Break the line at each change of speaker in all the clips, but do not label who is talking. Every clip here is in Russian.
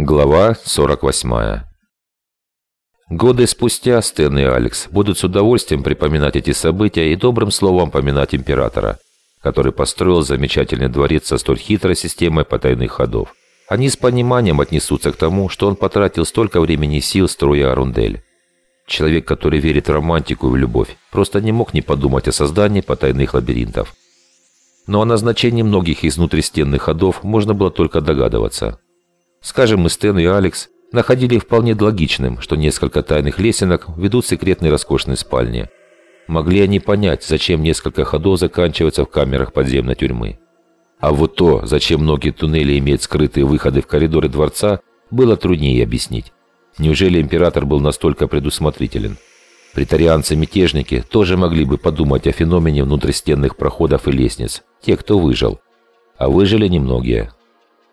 Глава 48 Годы спустя Стэн и Алекс будут с удовольствием припоминать эти события и добрым словом поминать императора, который построил замечательный дворец со столь хитрой системой потайных ходов. Они с пониманием отнесутся к тому, что он потратил столько времени и сил, строя Арундель. Человек, который верит в романтику и в любовь, просто не мог не подумать о создании потайных лабиринтов. Но о назначении многих из внутристенных ходов можно было только догадываться. Скажем, и Стэн, и Алекс находили вполне логичным, что несколько тайных лесенок ведут в секретной роскошной спальне. Могли они понять, зачем несколько ходов заканчиваются в камерах подземной тюрьмы. А вот то, зачем многие туннели имеют скрытые выходы в коридоры дворца, было труднее объяснить. Неужели император был настолько предусмотрителен? Притарианцы-мятежники тоже могли бы подумать о феномене внутристенных проходов и лестниц, те, кто выжил. А выжили немногие.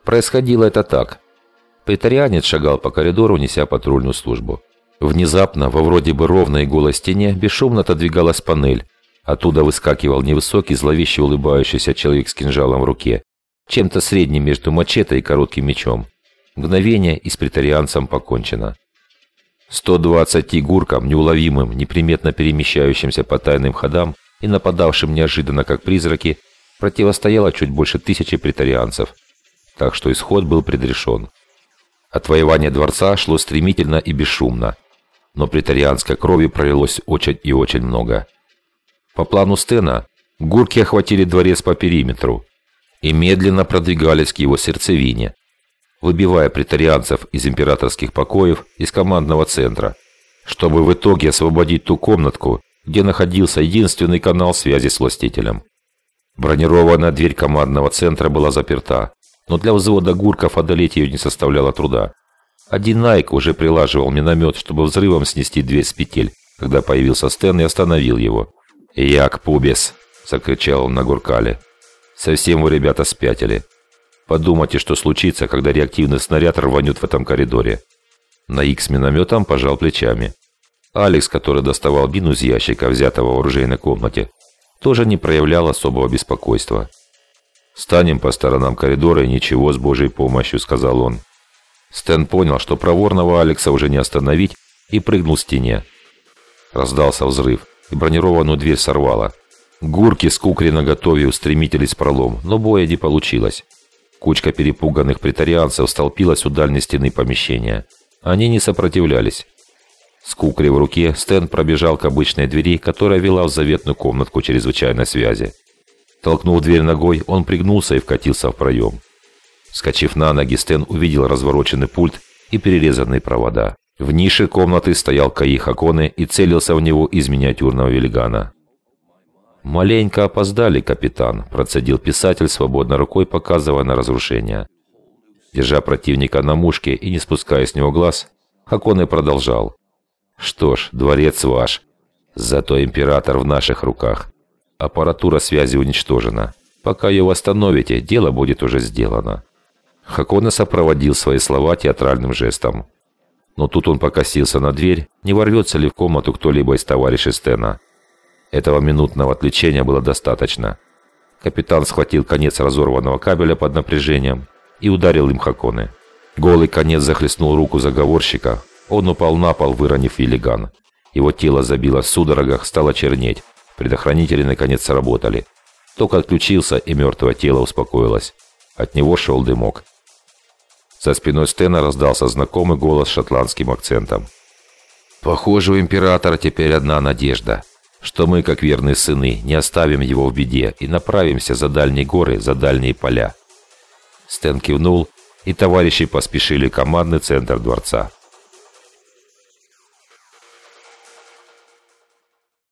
Происходило это так. Притарианец шагал по коридору, неся патрульную службу. Внезапно, во вроде бы ровной голой стене, бесшумно отодвигалась панель. Оттуда выскакивал невысокий, зловеще улыбающийся человек с кинжалом в руке. Чем-то средним между мачете и коротким мечом. Мгновение и с притарианцем покончено. 120 гуркам, неуловимым, неприметно перемещающимся по тайным ходам и нападавшим неожиданно как призраки, противостояло чуть больше тысячи притарианцев. Так что исход был предрешен. Отвоевание дворца шло стремительно и бесшумно, но притарианской крови пролилось очень и очень много. По плану Стена, гурки охватили дворец по периметру и медленно продвигались к его сердцевине, выбивая притарианцев из императорских покоев из командного центра, чтобы в итоге освободить ту комнатку, где находился единственный канал связи с властителем. Бронированная дверь командного центра была заперта, но для взвода гурков одолеть ее не составляло труда. Один Найк уже прилаживал миномет, чтобы взрывом снести дверь с петель, когда появился Стэн и остановил его. «Як, пубес!» – закричал он на Гуркале. «Совсем вы, ребята, спятили. Подумайте, что случится, когда реактивный снаряд рванет в этом коридоре». На Ик с минометом пожал плечами. Алекс, который доставал бину из ящика, взятого в оружейной комнате, тоже не проявлял особого беспокойства. «Станем по сторонам коридора и ничего с Божьей помощью», — сказал он. Стэн понял, что проворного Алекса уже не остановить, и прыгнул к стене. Раздался взрыв, и бронированную дверь сорвало. Гурки с кукри наготове устремителись в пролом, но боя не получилось. Кучка перепуганных притарианцев столпилась у дальней стены помещения. Они не сопротивлялись. С кукри в руке Стэн пробежал к обычной двери, которая вела в заветную комнатку чрезвычайной связи. Толкнув дверь ногой, он пригнулся и вкатился в проем. Скочив на ноги, Стэн увидел развороченный пульт и перерезанные провода. В нише комнаты стоял Каи Хаконе и целился в него из миниатюрного велигана. «Маленько опоздали, капитан», – процедил писатель, свободной рукой показывая на разрушение. Держа противника на мушке и не спуская с него глаз, Хаконе продолжал. «Что ж, дворец ваш. Зато император в наших руках. Аппаратура связи уничтожена. Пока ее восстановите, дело будет уже сделано». Хакона сопроводил свои слова театральным жестом. Но тут он покосился на дверь, не ворвется ли в комнату кто-либо из товарищей Стена. Этого минутного отвлечения было достаточно. Капитан схватил конец разорванного кабеля под напряжением и ударил им Хаконе. Голый конец захлестнул руку заговорщика. Он упал на пол, выронив филиган. Его тело забило в судорогах, стало чернеть. Предохранители наконец сработали. Ток отключился, и мертвое тело успокоилось. От него шел дымок. За спиной Стена раздался знакомый голос с шотландским акцентом. «Похоже, у императора теперь одна надежда, что мы, как верные сыны, не оставим его в беде и направимся за дальние горы, за дальние поля». Стэн кивнул, и товарищи поспешили командный центр дворца.